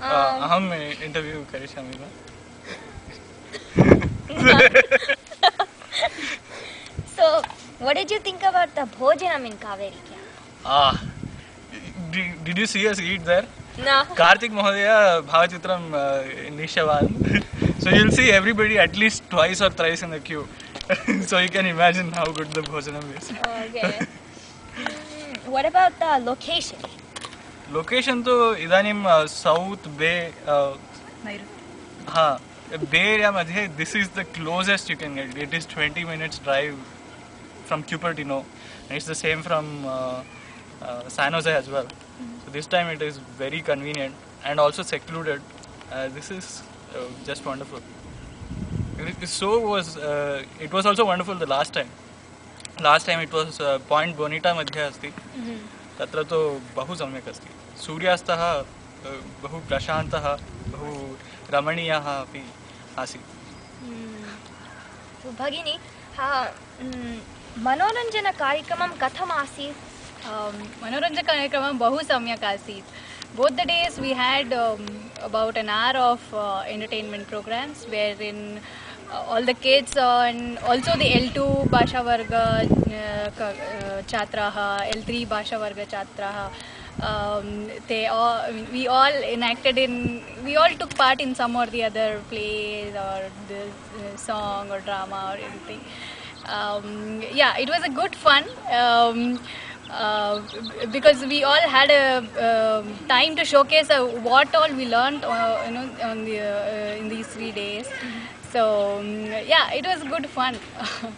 अहम् इण्टर्व्यू करिष्यामि वा So, what did you think about the bhojanam in Kaveri Ah, did, did you see us eat there? No. Karthik Mahodaya Bhavachitram uh, Nishavan. so you'll see everybody at least twice or thrice in the queue. so you can imagine how good the bhojanam is. Okay. Mm, what about the location? Location तो इदानीं south बे हाँ बे area मध्ये this is the closest you can get it is 20 minutes drive from Cupertino and it's the same from uh, uh, San Jose as well. So this time it is very convenient and also secluded. Uh, this is uh, just wonderful. It- it So was uh, it was also wonderful the last time. Last time it was uh, Point Bonita मध्ये अस्ति तत्र तु बहु सम्यक् अस्ति। सूर्यास्तः बहु प्रशान्तः बहु रमणीयः अपि आसीत्। So, भगिनी हा mm, मनोरञ्जनकार्यक्रमं कथम् आसीत्? मनोरञ्जन कार्यक्रमः बहु सम्यक् आसीत्। Both the days we had um, about an hour of uh, entertainment programs wherein uh, all the kids and also the L2 Bhasha Varga uh, uh, Chatraha, L3 Bhasha Varga Chatraha um, they all we all enacted in we all took part in some or the other plays or the song or drama or anything. Um, yeah it was a good fun. Um, uh, because we all had a uh, time to showcase uh, what all we learned uh, you know on the uh, in these three days. So um, yeah it was good fun.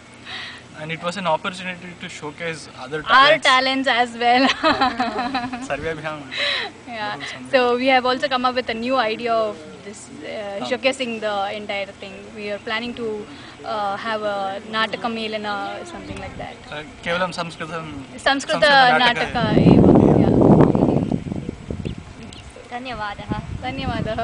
And it was an opportunity to showcase other talents. our talents. as well. yeah बहु सम्यक्। so we have also come up with a new idea of this uh, showcasing the entire thing we are planning to uh, have a nataka melana something like that अ, केवलं संस्कृतं संस्कृत संस्कृतनाटकः नाटक एव yeah. धन्यवादः धन्यवादः